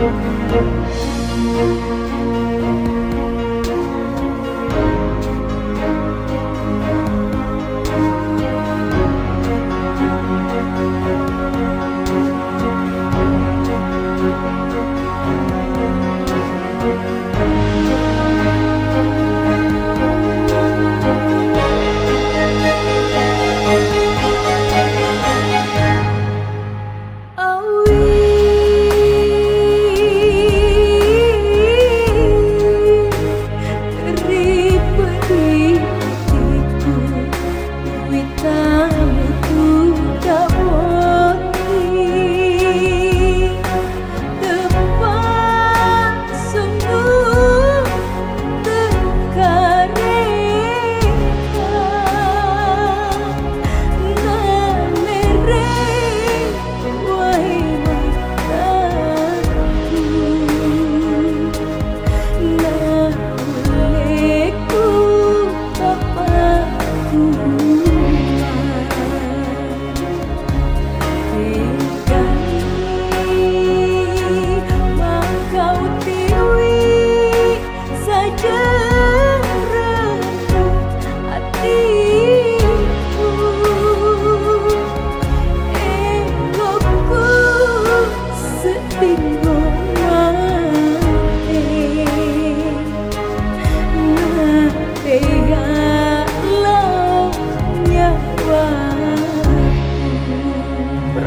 Música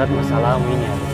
berat masalahmu ini Alis.